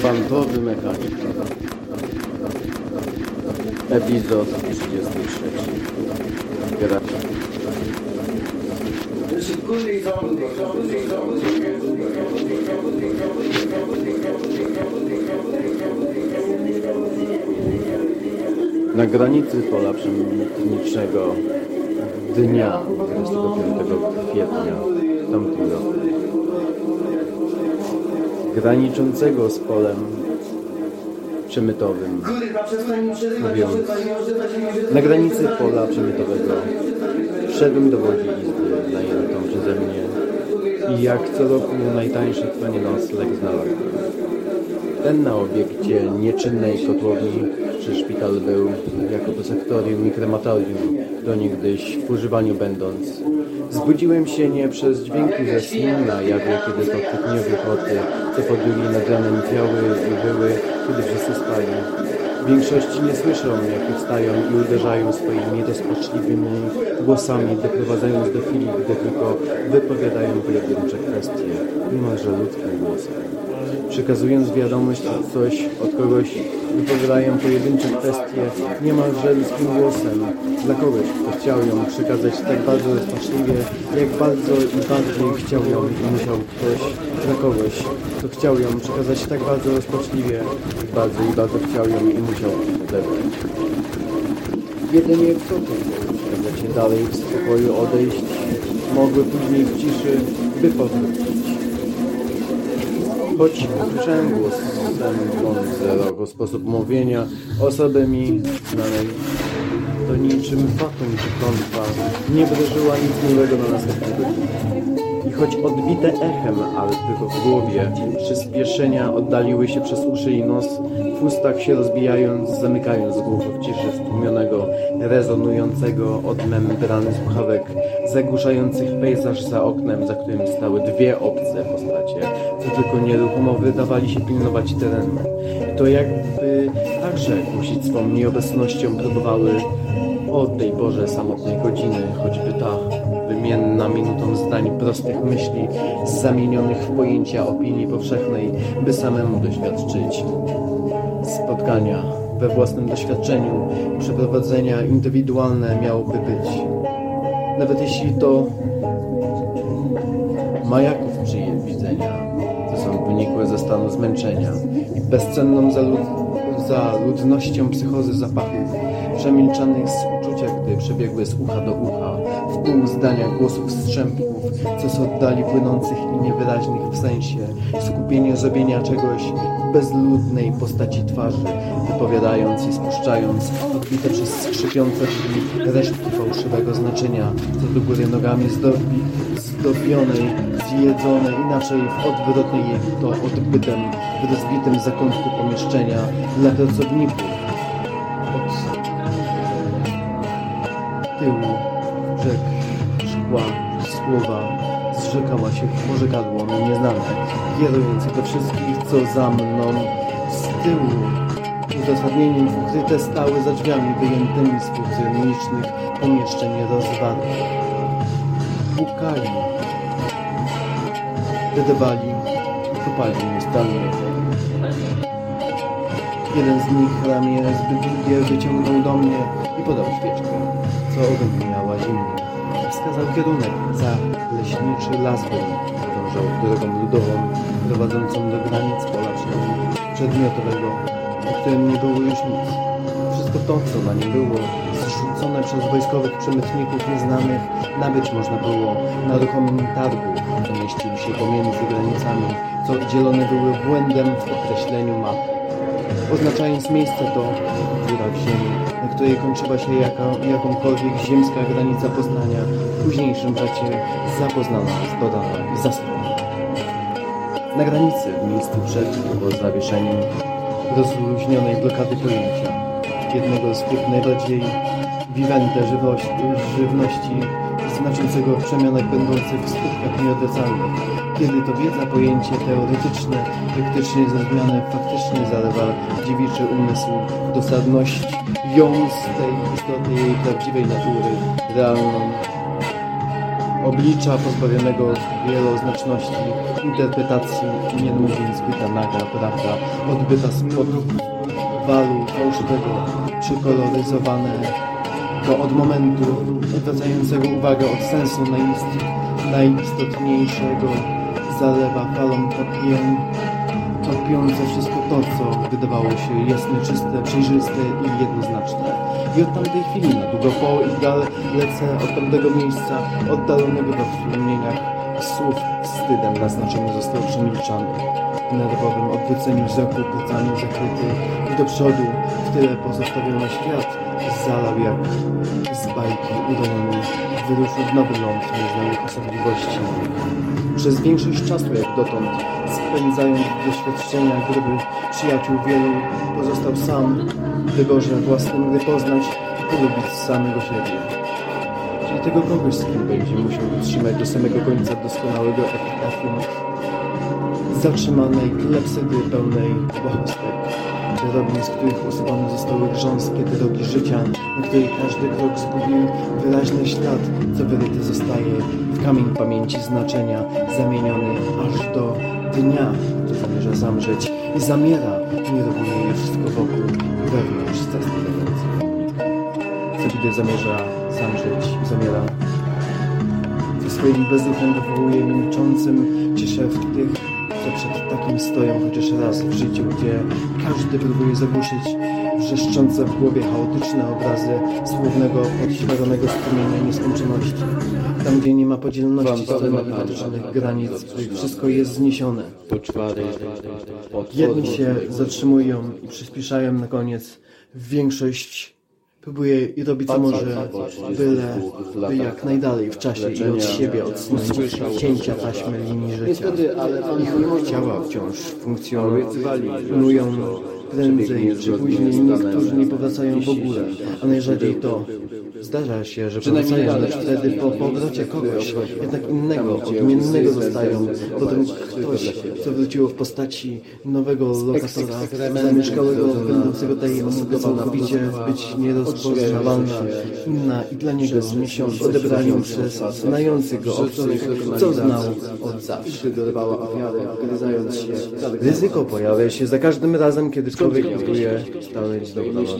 Kwantowy mechanik. Epizod 33. Gracz. Na granicy pola przemytniczego dnia 25 kwietnia tamtego roku graniczącego z polem przemytowym. Mówiąc, na granicy pola przemytowego wszedłem do Łodzi Izby najętą przeze mnie i jak co roku najtańszy w stanie nocleg znalazłem. Ten na obiekcie nieczynnej kotłowni, czy szpital był jako sektorium i krematorium, do niegdyś w używaniu będąc. Zbudziłem się nie przez dźwięki ze snu na jawie, kiedy to kwietniowe koty, co podjęli nad ranem piały i wyły, kiedy wszyscy spali. Większości nie słyszą, jak wstają i uderzają swoimi rozpaczliwymi głosami, doprowadzając do chwili, gdy tylko wypowiadają pojedyncze kwestie, niemalże ludzkim głosem. Przekazując wiadomość od coś, od kogoś, wypowiadają pojedyncze kwestie niemalże ludzkim głosem dla kogoś, kto chciał ją przekazać tak bardzo rozpaczliwie, jak bardzo i bardziej chciał ją i musiał ktoś dla kogoś, kto chciał ją przekazać tak bardzo rozpaczliwie, jak bardzo i bardzo chciał ją i musiał odebrać. Jedynie przekazać się dalej w spokoju odejść, mogły później w ciszy, by powrócić. Choć usłyszałem głos zero sposób mówienia osoby mi znanej, to niczym fatum czy klątwa nie wdrożyła nic miłego na następnego dnia. Choć odbite echem, ale tylko w głowie, przyspieszenia oddaliły się przez uszy i nos, w ustach się rozbijając, zamykając głowę w ciszy stłumionego, rezonującego od membrany słuchawek, zagłuszających pejzaż za oknem, za którym stały dwie obce postacie, co tylko nieruchomo wydawali się pilnować terenu. To jakby także kusić swą nieobecnością próbowały o tej Boże samotnej godziny, zdań prostych myśli, zamienionych w pojęcia opinii powszechnej, by samemu doświadczyć spotkania we własnym doświadczeniu, przeprowadzenia indywidualne miałoby być. Nawet jeśli to majaków przyje widzenia, co są wynikłe ze stanu zmęczenia i bezcenną za, lud za ludnością psychozy zapachów, przemilczanych uczucia, gdy przebiegły z ucha do ucha, w pół zdania głosów strzępów, co z oddali płynących i niewyraźnych w sensie, skupienie zrobienia czegoś w bezludnej postaci twarzy, wypowiadając i spuszczając, odbite przez skrzypiące drzwi resztki fałszywego znaczenia, co do góry nogami zdobi, zdobionej, zjedzonej, inaczej w odwrotnej to odbytem w rozbitym zakątku pomieszczenia dla pracowników tyłu brzeg szkła słowa zrzekała się pożegadło mi nieznane, kierujące do wszystkich, co za mną z tyłu. Uzasadnieniem ukryte stały za drzwiami wyjętymi z funkcjonicznych pomieszczeń rozwartych. Pukali, wydawali i kopali nieustannie. Jeden z nich ramię zbyt długie wyciągnął do mnie i podał świeczkę, co ode miała zimnie. Wskazał kierunek za leśniczy las był. Podążał drogą ludową, prowadzącą do granic pola przedmiotowego, o którym nie było już nic. Wszystko to, co na nim było, zrzucone przez wojskowych przemytników nieznanych, nabyć można było na ruchomym targu, co mieścił się pomiędzy granicami, co oddzielone były błędem w określeniu mapy oznaczając miejsce to dziura w ziemi, na której kończyła się jaka, jakąkolwiek ziemska granica Poznania, w późniejszym czasie zapoznana, zbadana i zastosowana. Na granicy, w miejscu przed po zawieszeniem rozluźnionej blokady pojęcia, jednego z tych najbardziej wiwente żywności, znaczącego w przemianach będących w skutkach nieodwracalnych, kiedy to wiedza, pojęcie teoretyczne, praktycznie zrozumiane, faktycznie zalewa dziewiczy umysł, dosadność, ją z tej istoty jej prawdziwej natury, realną, oblicza pozbawionego wieloznaczności, interpretacji, nie mówiąc byta naga, prawda, odbyta spod walu fałszywego, przykoloryzowanego od momentu odwracającego uwagę od sensu najist- najistotniejszego zalewa falą topię, topiące wszystko to, co wydawało się jasne, czyste, przejrzyste i jednoznaczne. I od tamtej chwili na długo po i dal lecę od tamtego miejsca oddalonego we wspomnieniach słów wstydem na znaczeniu został przemilczany. Nerwowym odwróceniu wzroku plecami zakryty i do przodu w tyle pozostawiony świat zalał jak z bajki udolony wyruszył w nowy ląd nieznanych osobliwości. Przez większość czasu jak dotąd spędzając doświadczenia grubych przyjaciół wielu pozostał sam w wyborze własnym, by poznać i polubić samego siebie. Czyli tego kogoś, z kim będzie musiał wytrzymać do samego końca doskonałego epitafium zatrzymanej klepsydy pełnej błahostek. Drogi, z których usuwane zostały grząskie drogi życia, na której każdy krok zgubił wyraźny ślad, co wyryty zostaje w kamień pamięci znaczenia, zamieniony aż do dnia, który zamierza zamrzeć i zamiera, nie robuje wszystko wokół wewnątrz zastanawiający. Co gdy zamierza zamrzeć i zamiera swoim bezruchem wywołuje milczącym cieszę w tych, przed takim stoją chociaż raz w życiu, gdzie każdy próbuje zagłuszyć wrzeszczące w głowie chaotyczne obrazy słownego, podświeconego strumienia nieskończoności. Tam, gdzie nie ma podzielności matematycznych granic, w których wszystko jest zniesione. Jedni się zatrzymują i przyspieszają na koniec. Większość próbuje i robi co może, byle by jak najdalej w czasie i od siebie odsunąć cięcia taśmy linii życia. Ich ciała wciąż funkcjonują prędzej czy później. Niektórzy nie powracają w ogóle, a najrzadziej to zdarza się, że powracają lecz wtedy po powrocie kogoś, jednak innego, odmiennego zostają. Potem ktoś, co wróciło w postaci nowego lokatora, zamieszkałego, będącego tajemnicą, całkowicie być nierozpoznawalna, inna i dla niego z odebraniem przez znających go, o których co znał od zawsze. Ryzyko pojawia się za każdym razem, kiedy człowiek próbuje dalej dobranoc.